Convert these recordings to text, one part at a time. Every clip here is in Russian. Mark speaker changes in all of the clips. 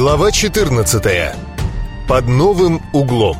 Speaker 1: Глава 14. Под новым углом.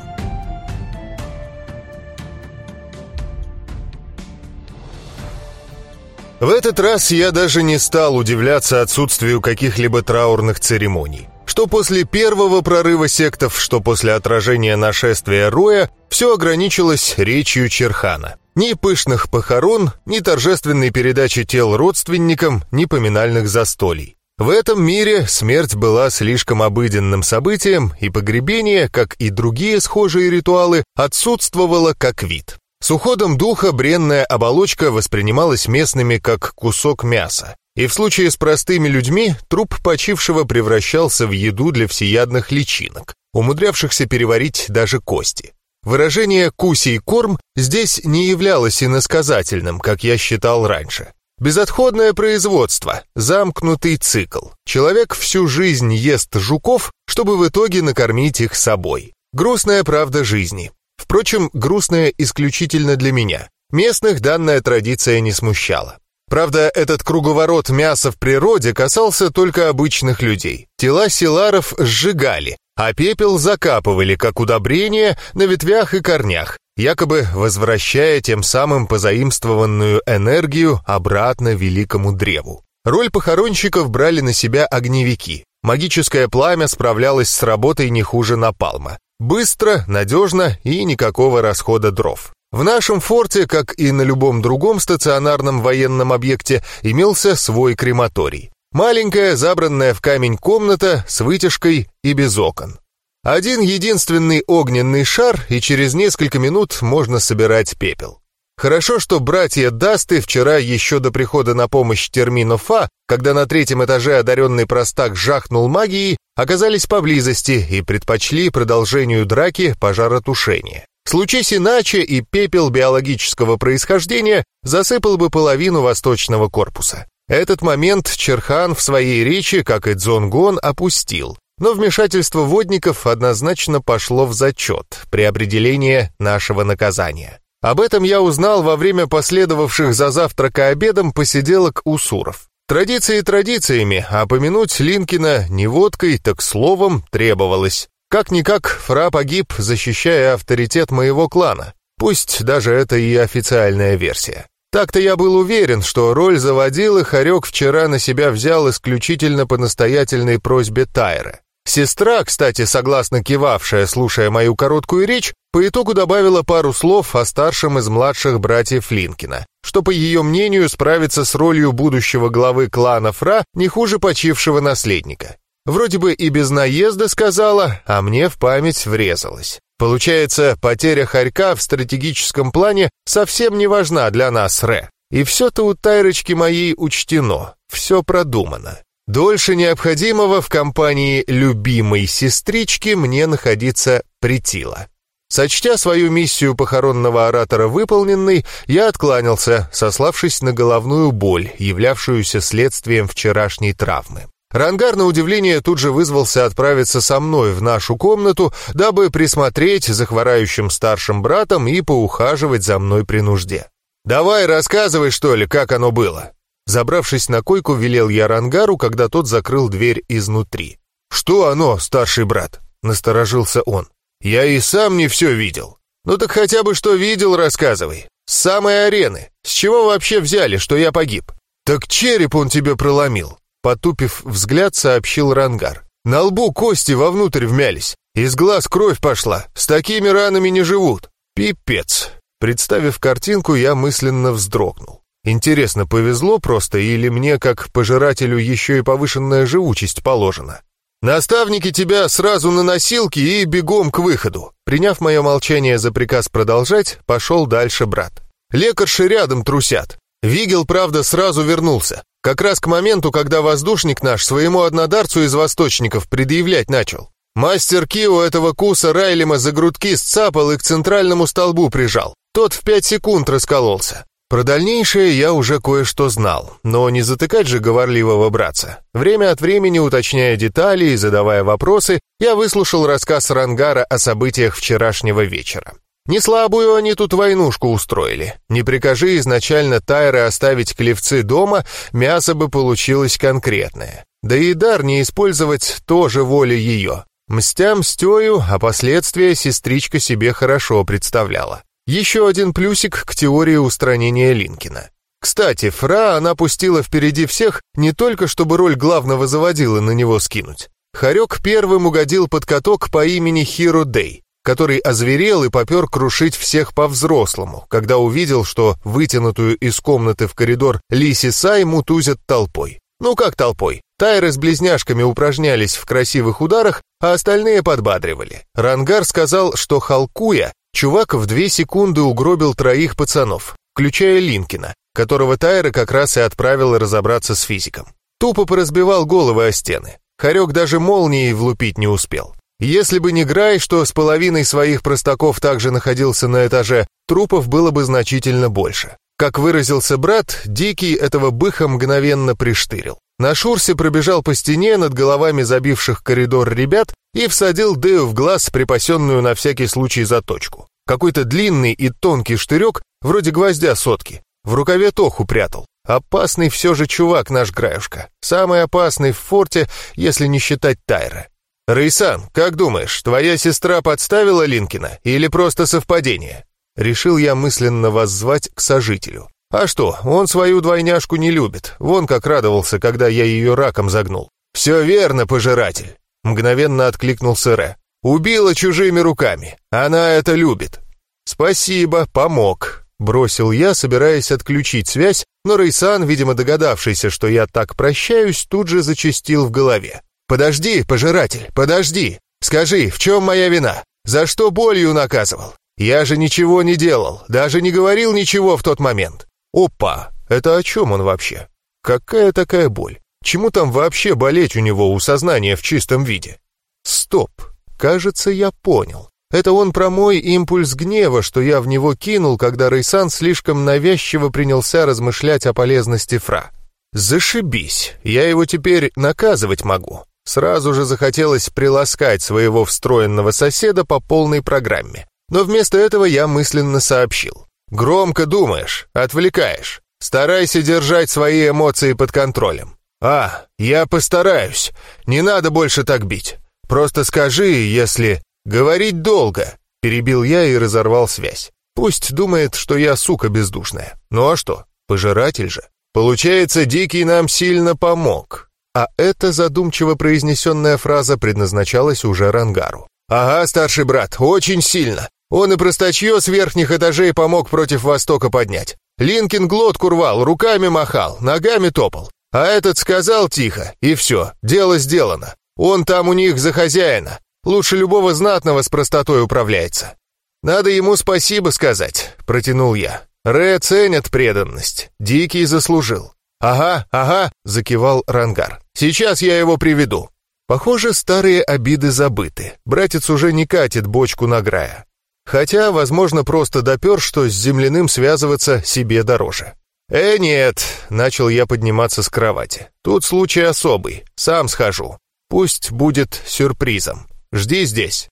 Speaker 1: В этот раз я даже не стал удивляться отсутствию каких-либо траурных церемоний. Что после первого прорыва сектов, что после отражения нашествия Роя, все ограничилось речью Черхана. Ни пышных похорон, ни торжественной передачи тел родственникам, ни поминальных застолий. В этом мире смерть была слишком обыденным событием, и погребение, как и другие схожие ритуалы, отсутствовало как вид. С уходом духа бренная оболочка воспринималась местными как кусок мяса, и в случае с простыми людьми труп почившего превращался в еду для всеядных личинок, умудрявшихся переварить даже кости. Выражение «кусий корм» здесь не являлось иносказательным, как я считал раньше. Безотходное производство, замкнутый цикл. Человек всю жизнь ест жуков, чтобы в итоге накормить их собой. Грустная правда жизни. Впрочем, грустная исключительно для меня. Местных данная традиция не смущала. Правда, этот круговорот мяса в природе касался только обычных людей. Тела селаров сжигали, а пепел закапывали как удобрение на ветвях и корнях, якобы возвращая тем самым позаимствованную энергию обратно великому древу. Роль похоронщиков брали на себя огневики. Магическое пламя справлялось с работой не хуже напалма. Быстро, надежно и никакого расхода дров. В нашем форте, как и на любом другом стационарном военном объекте, имелся свой крематорий. Маленькая, забранная в камень комната с вытяжкой и без окон. Один единственный огненный шар, и через несколько минут можно собирать пепел. Хорошо, что братья Дасты вчера еще до прихода на помощь термину Фа, когда на третьем этаже одаренный простак жахнул магией, оказались поблизости и предпочли продолжению драки пожаротушения. Случись иначе, и пепел биологического происхождения засыпал бы половину восточного корпуса. Этот момент Черхан в своей речи, как и Дзонгон, опустил, но вмешательство водников однозначно пошло в зачет при определении нашего наказания. Об этом я узнал во время последовавших за завтрак и обедом посиделок у Суров. Традиции традициями, а помянуть Линкина не водкой, так словом требовалось. Как-никак, Фра погиб, защищая авторитет моего клана. Пусть даже это и официальная версия. Так-то я был уверен, что роль заводил Харек вчера на себя взял исключительно по настоятельной просьбе Тайра. Сестра, кстати, согласно кивавшая, слушая мою короткую речь, по итогу добавила пару слов о старшем из младших братьев Линкина, что, по ее мнению, справится с ролью будущего главы клана Фра не хуже почившего наследника. Вроде бы и без наезда сказала, а мне в память врезалась. Получается, потеря Харька в стратегическом плане совсем не важна для нас, Ре. И все-то у Тайрочки моей учтено, все продумано. Дольше необходимого в компании любимой сестрички мне находиться притило. Сочтя свою миссию похоронного оратора выполненной, я откланялся, сославшись на головную боль, являвшуюся следствием вчерашней травмы. Рангар, на удивление, тут же вызвался отправиться со мной в нашу комнату, дабы присмотреть за хворающим старшим братом и поухаживать за мной при нужде. «Давай, рассказывай, что ли, как оно было?» Забравшись на койку, велел я Рангару, когда тот закрыл дверь изнутри. «Что оно, старший брат?» — насторожился он. «Я и сам не все видел». «Ну так хотя бы что видел, рассказывай. С самой арены. С чего вообще взяли, что я погиб?» «Так череп он тебе проломил», — потупив взгляд, сообщил Рангар. «На лбу кости вовнутрь вмялись. Из глаз кровь пошла. С такими ранами не живут. Пипец». Представив картинку, я мысленно вздрогнул. Интересно, повезло просто или мне, как пожирателю, еще и повышенная живучесть положена? Наставники тебя сразу на носилки и бегом к выходу. Приняв мое молчание за приказ продолжать, пошел дальше брат. Лекарши рядом трусят. Вигел, правда, сразу вернулся. Как раз к моменту, когда воздушник наш своему однодарцу из восточников предъявлять начал. Мастер Кио этого куса Райлема за грудки сцапал и к центральному столбу прижал. Тот в пять секунд раскололся. Про дальнейшее я уже кое-что знал, но не затыкать же говорливого братца. Время от времени, уточняя детали и задавая вопросы, я выслушал рассказ Рангара о событиях вчерашнего вечера. Не слабую они тут войнушку устроили. Не прикажи изначально Тайры оставить клевцы дома, мясо бы получилось конкретное. Да и дар не использовать тоже воля ее. Мстя мстёю, а последствия сестричка себе хорошо представляла. Еще один плюсик к теории устранения Линкина. Кстати, Фра она пустила впереди всех не только, чтобы роль главного заводила на него скинуть. Харек первым угодил под каток по имени Хиро Дэй, который озверел и попер крушить всех по-взрослому, когда увидел, что вытянутую из комнаты в коридор Лиси Сай мутузят толпой. Ну как толпой? Тайры с близняшками упражнялись в красивых ударах, а остальные подбадривали. Рангар сказал, что Халкуя, чувак в две секунды угробил троих пацанов, включая Линкина, которого Тайра как раз и отправил разобраться с физиком. Тупо поразбивал головы о стены. Харек даже молнией влупить не успел. Если бы не Грай, что с половиной своих простаков также находился на этаже, трупов было бы значительно больше. Как выразился брат, Дикий этого быха мгновенно приштырил. На шурсе пробежал по стене над головами забивших коридор ребят и всадил Дэю в глаз припасенную на всякий случай заточку. Какой-то длинный и тонкий штырек, вроде гвоздя сотки, в рукаве Тоху прятал. Опасный все же чувак наш Граюшка. Самый опасный в форте, если не считать Тайра. «Рейсан, как думаешь, твоя сестра подставила Линкина или просто совпадение?» Решил я мысленно воззвать к сожителю. А что, он свою двойняшку не любит. Вон как радовался, когда я ее раком загнул. «Все верно, пожиратель!» Мгновенно откликнулся Ре. «Убила чужими руками. Она это любит». «Спасибо, помог», — бросил я, собираясь отключить связь, но Рейсан, видимо догадавшийся, что я так прощаюсь, тут же зачастил в голове. «Подожди, пожиратель, подожди! Скажи, в чем моя вина? За что болью наказывал? Я же ничего не делал, даже не говорил ничего в тот момент. Опа, это о чем он вообще? Какая такая боль? Чему там вообще болеть у него у сознания в чистом виде? Стоп, кажется, я понял. Это он про мой импульс гнева, что я в него кинул, когда Рейсан слишком навязчиво принялся размышлять о полезности Фра. Зашибись, я его теперь наказывать могу. Сразу же захотелось приласкать своего встроенного соседа по полной программе. Но вместо этого я мысленно сообщил. «Громко думаешь, отвлекаешь. Старайся держать свои эмоции под контролем». «А, я постараюсь. Не надо больше так бить. Просто скажи, если...» «Говорить долго», — перебил я и разорвал связь. «Пусть думает, что я сука бездушная. Ну а что, пожиратель же. Получается, Дикий нам сильно помог. А эта задумчиво произнесенная фраза предназначалась уже Рангару. «Ага, старший брат, очень сильно. Он и простачье с верхних этажей помог против Востока поднять. Линкин глотку рвал, руками махал, ногами топал. А этот сказал тихо, и все, дело сделано. Он там у них за хозяина. Лучше любого знатного с простотой управляется. Надо ему спасибо сказать», — протянул я. «Ре ценят преданность. Дикий заслужил. «Ага, ага», — закивал Рангар. «Сейчас я его приведу». Похоже, старые обиды забыты. Братец уже не катит бочку на Грая. Хотя, возможно, просто допер, что с земляным связываться себе дороже. «Э, нет», — начал я подниматься с кровати. «Тут случай особый. Сам схожу. Пусть будет сюрпризом. Жди здесь».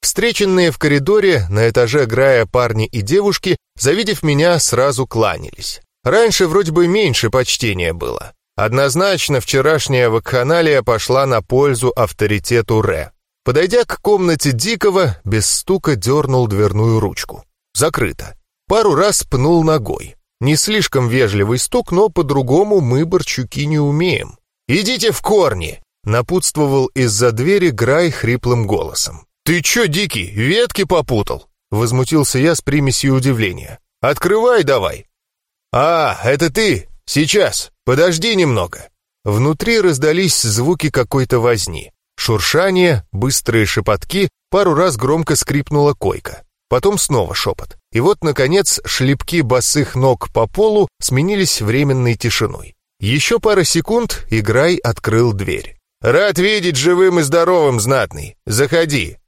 Speaker 1: Встреченные в коридоре на этаже Грая парни и девушки, завидев меня, сразу кланялись. Раньше вроде бы меньше почтения было. Однозначно вчерашняя вакханалия пошла на пользу авторитету Ре. Подойдя к комнате Дикого, без стука дернул дверную ручку. Закрыто. Пару раз пнул ногой. Не слишком вежливый стук, но по-другому мы, борчуки, не умеем. «Идите в корни!» — напутствовал из-за двери Грай хриплым голосом. «Ты чё, Дикий, ветки попутал?» — возмутился я с примесью удивления. «Открывай давай!» «А, это ты? Сейчас! Подожди немного!» Внутри раздались звуки какой-то возни. Шуршание, быстрые шепотки, пару раз громко скрипнула койка. Потом снова шепот. И вот, наконец, шлепки босых ног по полу сменились временной тишиной. Еще пара секунд, и Грай открыл дверь. «Рад видеть живым и здоровым, знатный! Заходи!»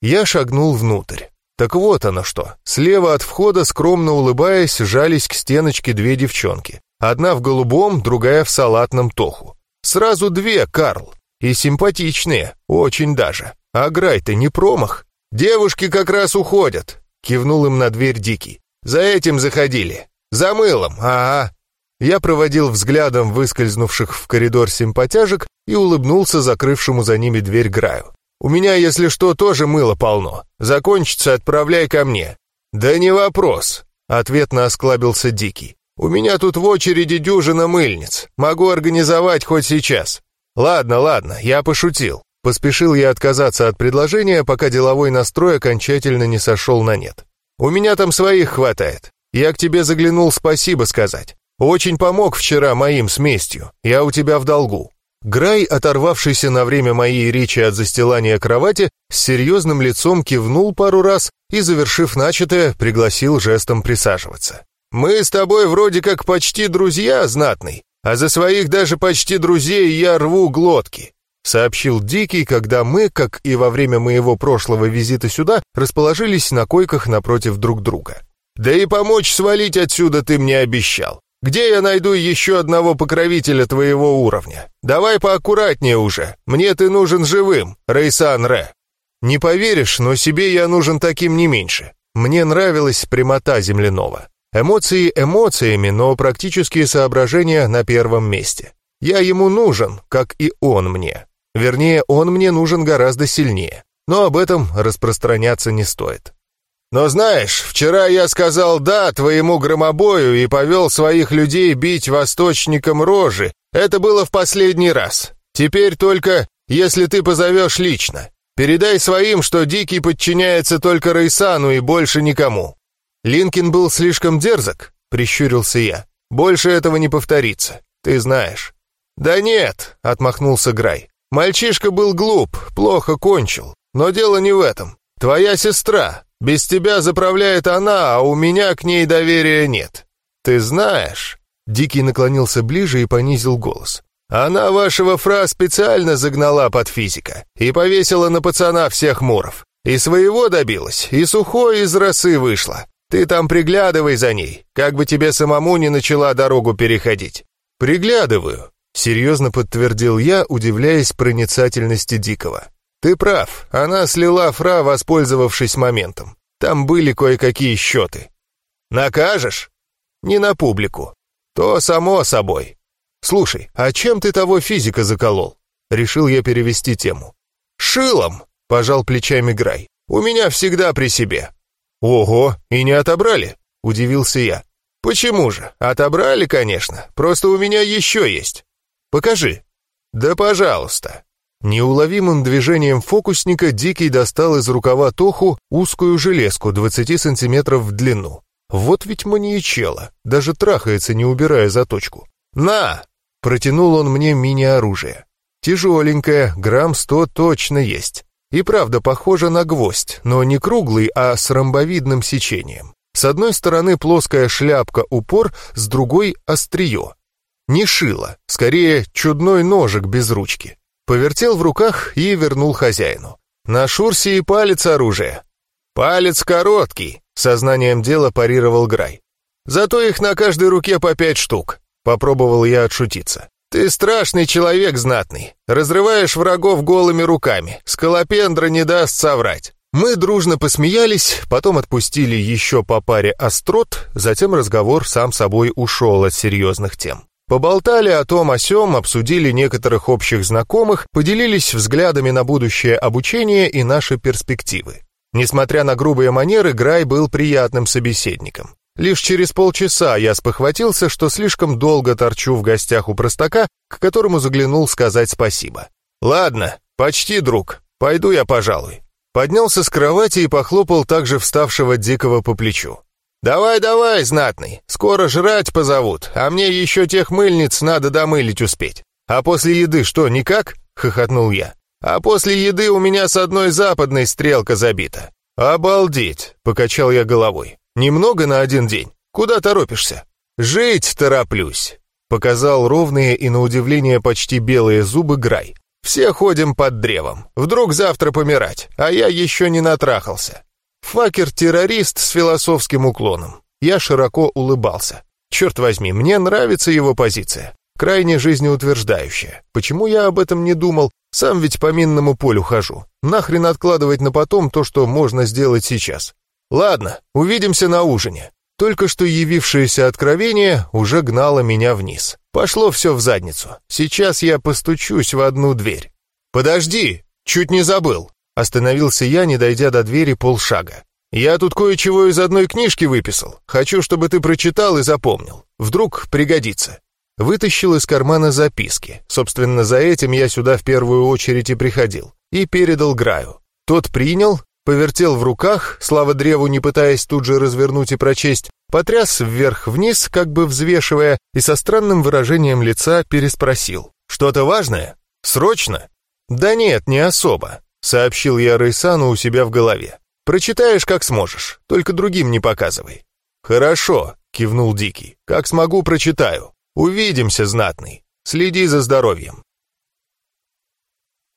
Speaker 1: Я шагнул внутрь. Так вот оно что. Слева от входа, скромно улыбаясь, жались к стеночке две девчонки. Одна в голубом, другая в салатном тоху. Сразу две, Карл. И симпатичные, очень даже. А Грай-то не промах. Девушки как раз уходят. Кивнул им на дверь Дикий. За этим заходили. За мылом, ага. Я проводил взглядом выскользнувших в коридор симпатяжек и улыбнулся закрывшему за ними дверь Граю. «У меня, если что, тоже мыло полно. Закончится, отправляй ко мне». «Да не вопрос», — ответно осклабился Дикий. «У меня тут в очереди дюжина мыльниц. Могу организовать хоть сейчас». «Ладно, ладно, я пошутил». Поспешил я отказаться от предложения, пока деловой настрой окончательно не сошел на нет. «У меня там своих хватает. Я к тебе заглянул спасибо сказать. Очень помог вчера моим с местью. Я у тебя в долгу». Грай, оторвавшийся на время моей речи от застилания кровати, с серьезным лицом кивнул пару раз и, завершив начатое, пригласил жестом присаживаться. «Мы с тобой вроде как почти друзья, знатный, а за своих даже почти друзей я рву глотки», сообщил Дикий, когда мы, как и во время моего прошлого визита сюда, расположились на койках напротив друг друга. «Да и помочь свалить отсюда ты мне обещал. Где я найду еще одного покровителя твоего уровня? Давай поаккуратнее уже. Мне ты нужен живым, Рейсан Ре. Не поверишь, но себе я нужен таким не меньше. Мне нравилась прямота земляного. Эмоции эмоциями, но практические соображения на первом месте. Я ему нужен, как и он мне. Вернее, он мне нужен гораздо сильнее. Но об этом распространяться не стоит. Но знаешь, вчера я сказал «да» твоему громобою и повел своих людей бить восточникам рожи. Это было в последний раз. Теперь только, если ты позовешь лично. Передай своим, что Дикий подчиняется только Рейсану и больше никому». Линкин был слишком дерзок, прищурился я. «Больше этого не повторится, ты знаешь». «Да нет», — отмахнулся Грай. «Мальчишка был глуп, плохо кончил. Но дело не в этом. Твоя сестра, без тебя заправляет она, а у меня к ней доверия нет. Ты знаешь...» Дикий наклонился ближе и понизил голос. «Она вашего фра специально загнала под физика и повесила на пацана всех муров. И своего добилась, и сухой из росы вышла. Ты там приглядывай за ней, как бы тебе самому не начала дорогу переходить». «Приглядываю», — серьезно подтвердил я, удивляясь проницательности Дикого. «Ты прав, она слила фра, воспользовавшись моментом. Там были кое-какие счеты. Накажешь? Не на публику. То само собой. Слушай, а чем ты того физика заколол? Решил я перевести тему. Шилом, пожал плечами Грай. У меня всегда при себе. Ого, и не отобрали? Удивился я. Почему же? Отобрали, конечно. Просто у меня еще есть. Покажи. Да пожалуйста. Неуловимым движением фокусника Дикий достал из рукава Тоху узкую железку 20 сантиметров в длину. Вот ведь маньячело, даже трахается, не убирая заточку. «На!» — протянул он мне мини-оружие. Тяжеленькое, грамм сто точно есть. И правда похоже на гвоздь, но не круглый, а с ромбовидным сечением. С одной стороны плоская шляпка-упор, с другой — острие. Не шило, скорее чудной ножик без ручки. Повертел в руках и вернул хозяину. На шурсе и палец оружия. Палец короткий, сознанием дела парировал Грай. Зато их на каждой руке по пять штук. Попробовал я отшутиться. Ты страшный человек знатный. Разрываешь врагов голыми руками. Скалопендра не даст соврать. Мы дружно посмеялись, потом отпустили еще по паре острот, затем разговор сам собой ушел от серьезных тем. Поболтали о том о сём, обсудили некоторых общих знакомых, поделились взглядами на будущее обучение и наши перспективы. Несмотря на грубые манеры, Грай был приятным собеседником. Лишь через полчаса я спохватился, что слишком долго торчу в гостях у простака, к которому заглянул сказать спасибо. «Ладно, почти друг, пойду я, пожалуй». Поднялся с кровати и похлопал также вставшего дикого по плечу. «Давай, давай, знатный, скоро жрать позовут, а мне еще тех мыльниц надо домылить успеть. А после еды что, никак?» — хохотнул я. «А после еды у меня с одной западной стрелка забита». «Обалдеть!» — покачал я головой. «Немного на один день. Куда торопишься?» «Жить тороплюсь», — показал ровные и, на удивление, почти белые зубы Грай. «Все ходим под древом. Вдруг завтра помирать, а я еще не натрахался. Факер-террорист с философским уклоном. Я широко улыбался. Черт возьми, мне нравится его позиция. Крайне жизнеутверждающая. Почему я об этом не думал? Сам ведь по минному полю хожу. Нахрен откладывать на потом то, что можно сделать сейчас. Ладно, увидимся на ужине. Только что явившееся откровение уже гнало меня вниз. Пошло все в задницу. Сейчас я постучусь в одну дверь. «Подожди! Чуть не забыл!» Остановился я, не дойдя до двери полшага. «Я тут кое-чего из одной книжки выписал. Хочу, чтобы ты прочитал и запомнил. Вдруг пригодится». Вытащил из кармана записки. Собственно, за этим я сюда в первую очередь и приходил. И передал Граю. Тот принял, повертел в руках, слава древу не пытаясь тут же развернуть и прочесть, потряс вверх-вниз, как бы взвешивая, и со странным выражением лица переспросил. «Что-то важное? Срочно?» «Да нет, не особо», — сообщил я Рейсану у себя в голове. «Прочитаешь, как сможешь, только другим не показывай». «Хорошо», — кивнул Дикий, — «как смогу, прочитаю. Увидимся, знатный. Следи за здоровьем».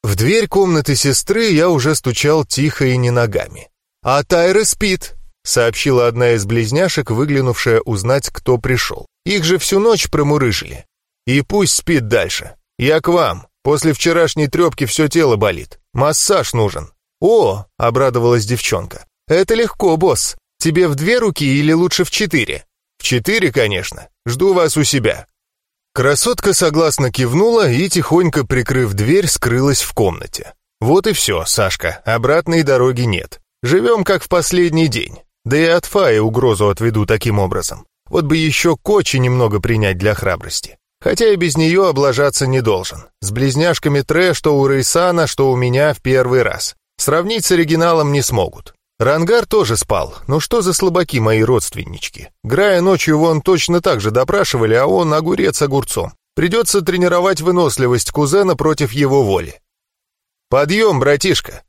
Speaker 1: В дверь комнаты сестры я уже стучал тихо и не ногами. «А Тайра спит», — сообщила одна из близняшек, выглянувшая узнать, кто пришел. «Их же всю ночь промурыжили. И пусть спит дальше. Я к вам. После вчерашней трепки все тело болит. Массаж нужен». «О!» — обрадовалась девчонка. «Это легко, босс. Тебе в две руки или лучше в четыре?» «В четыре, конечно. Жду вас у себя». Красотка согласно кивнула и, тихонько прикрыв дверь, скрылась в комнате. Вот и все, Сашка, обратной дороги нет. Живем как в последний день. Да и от Фаи угрозу отведу таким образом. Вот бы еще Кочи немного принять для храбрости. Хотя и без нее облажаться не должен. С близняшками Тре, что у Рейсана, что у меня в первый раз. Сравнить с оригиналом не смогут. Рангар тоже спал. Ну что за слабаки мои родственнички? Грая ночью вон точно так же допрашивали, а он огурец огурцом. Придется тренировать выносливость кузена против его воли. «Подъем, братишка!»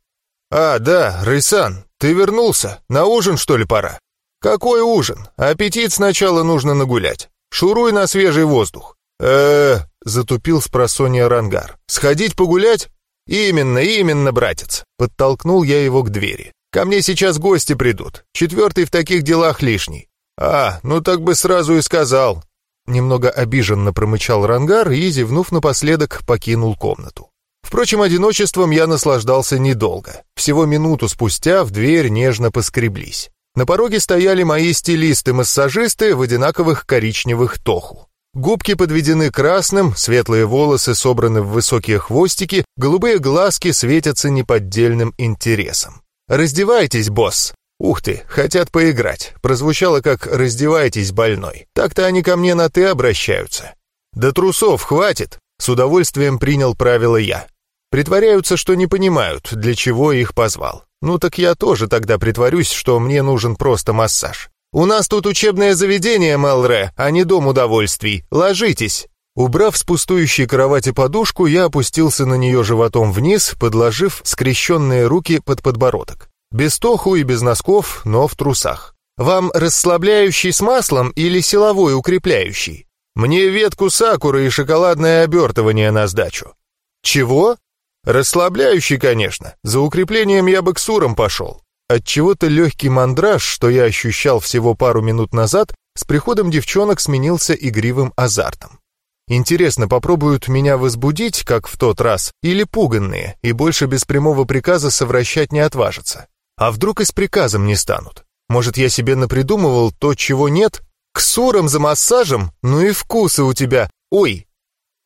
Speaker 1: «А, да, Рейсан, ты вернулся? На ужин, что ли, пора?» «Какой ужин? Аппетит сначала нужно нагулять. Шуруй на свежий воздух». э затупил с просонья Рангар. «Сходить погулять?» «Именно, именно, братец!» Подтолкнул я его к двери. Ко мне сейчас гости придут. Четвертый в таких делах лишний. А, ну так бы сразу и сказал. Немного обиженно промычал Рангар и, зевнув напоследок, покинул комнату. Впрочем, одиночеством я наслаждался недолго. Всего минуту спустя в дверь нежно поскреблись. На пороге стояли мои стилисты-массажисты в одинаковых коричневых тоху. Губки подведены красным, светлые волосы собраны в высокие хвостики, голубые глазки светятся неподдельным интересом. «Раздевайтесь, босс!» «Ух ты, хотят поиграть!» Прозвучало как «раздевайтесь, больной». Так-то они ко мне на «ты» обращаются. «Да трусов хватит!» С удовольствием принял правило я. Притворяются, что не понимают, для чего их позвал. Ну так я тоже тогда притворюсь, что мне нужен просто массаж. «У нас тут учебное заведение, Мелре, а не дом удовольствий. Ложитесь!» Убрав с пустующей кровати подушку, я опустился на нее животом вниз, подложив скрещенные руки под подбородок. Без тоху и без носков, но в трусах. «Вам расслабляющий с маслом или силовой укрепляющий?» «Мне ветку сакуры и шоколадное обертывание на сдачу». «Чего?» «Расслабляющий, конечно. За укреплением я бы к сурам пошел». Отчего-то легкий мандраж, что я ощущал всего пару минут назад, с приходом девчонок сменился игривым азартом. Интересно, попробуют меня возбудить, как в тот раз, или пуганные, и больше без прямого приказа совращать не отважатся? А вдруг и с приказом не станут? Может, я себе напридумывал то, чего нет? К сурам за массажем? Ну и вкусы у тебя. Ой!»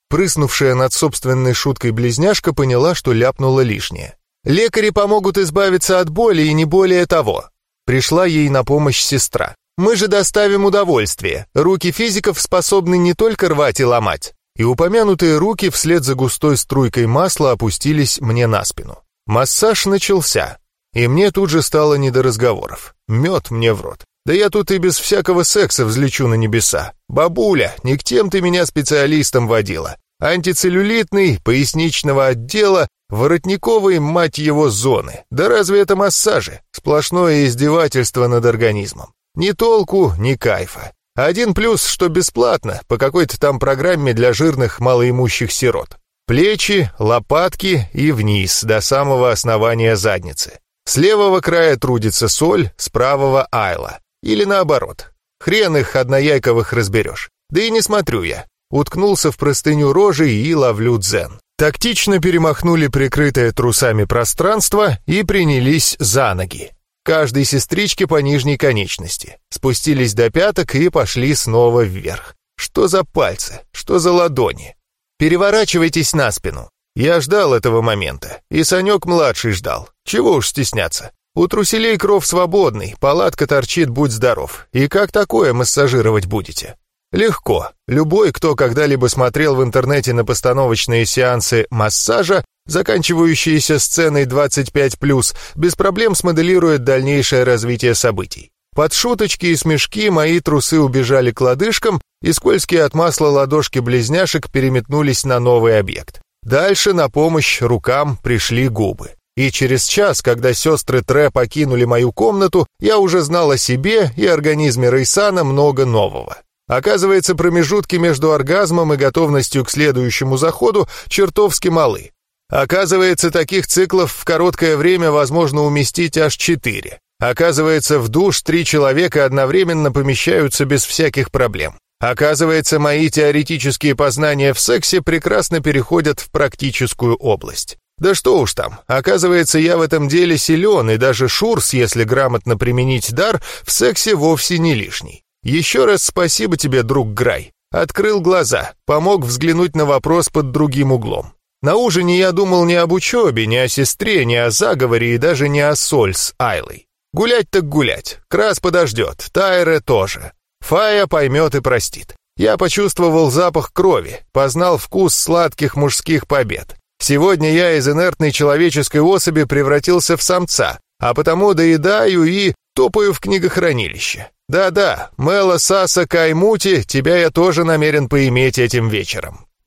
Speaker 1: Прыснувшая над собственной шуткой близняшка поняла, что ляпнула лишнее. «Лекари помогут избавиться от боли и не более того». Пришла ей на помощь сестра. Мы же доставим удовольствие. Руки физиков способны не только рвать и ломать. И упомянутые руки вслед за густой струйкой масла опустились мне на спину. Массаж начался, и мне тут же стало не до разговоров. Мед мне в рот. Да я тут и без всякого секса взлечу на небеса. Бабуля, не к тем ты меня специалистом водила. Антицеллюлитный, поясничного отдела, воротниковые, мать его, зоны. Да разве это массажи? Сплошное издевательство над организмом. Ни толку, ни кайфа. Один плюс, что бесплатно, по какой-то там программе для жирных малоимущих сирот. Плечи, лопатки и вниз, до самого основания задницы. С левого края трудится соль, с правого айла. Или наоборот. Хрен их однояйковых разберешь. Да и не смотрю я. Уткнулся в простыню рожи и ловлю дзен. Тактично перемахнули прикрытое трусами пространство и принялись за ноги. Каждой сестричке по нижней конечности. Спустились до пяток и пошли снова вверх. Что за пальцы? Что за ладони? Переворачивайтесь на спину. Я ждал этого момента, и Санек-младший ждал. Чего уж стесняться. У труселей кров свободный, палатка торчит, будь здоров. И как такое массажировать будете? Легко. Любой, кто когда-либо смотрел в интернете на постановочные сеансы массажа, заканчивающиеся сценой 25+, без проблем смоделирует дальнейшее развитие событий. Под шуточки и смешки мои трусы убежали к лодыжкам, и скользкие от масла ладошки близняшек переметнулись на новый объект. Дальше на помощь рукам пришли губы. И через час, когда сестры Тре покинули мою комнату, я уже знал о себе и организме Рейсана много нового. Оказывается, промежутки между оргазмом и готовностью к следующему заходу чертовски малы. Оказывается, таких циклов в короткое время возможно уместить аж четыре. Оказывается, в душ три человека одновременно помещаются без всяких проблем. Оказывается, мои теоретические познания в сексе прекрасно переходят в практическую область. Да что уж там, оказывается, я в этом деле силен, и даже шурс, если грамотно применить дар, в сексе вовсе не лишний. Еще раз спасибо тебе, друг Грай. Открыл глаза, помог взглянуть на вопрос под другим углом. На ужине я думал не об учебе, не о сестре, не о заговоре и даже не о Соль с Айлой. Гулять так гулять, Крас подождет, Тайре тоже. Фая поймет и простит. Я почувствовал запах крови, познал вкус сладких мужских побед. Сегодня я из инертной человеческой особи превратился в самца, а потому доедаю и топаю в книгохранилище. Да-да, Мэла Саса Каймути, тебя я тоже намерен поиметь этим вечером.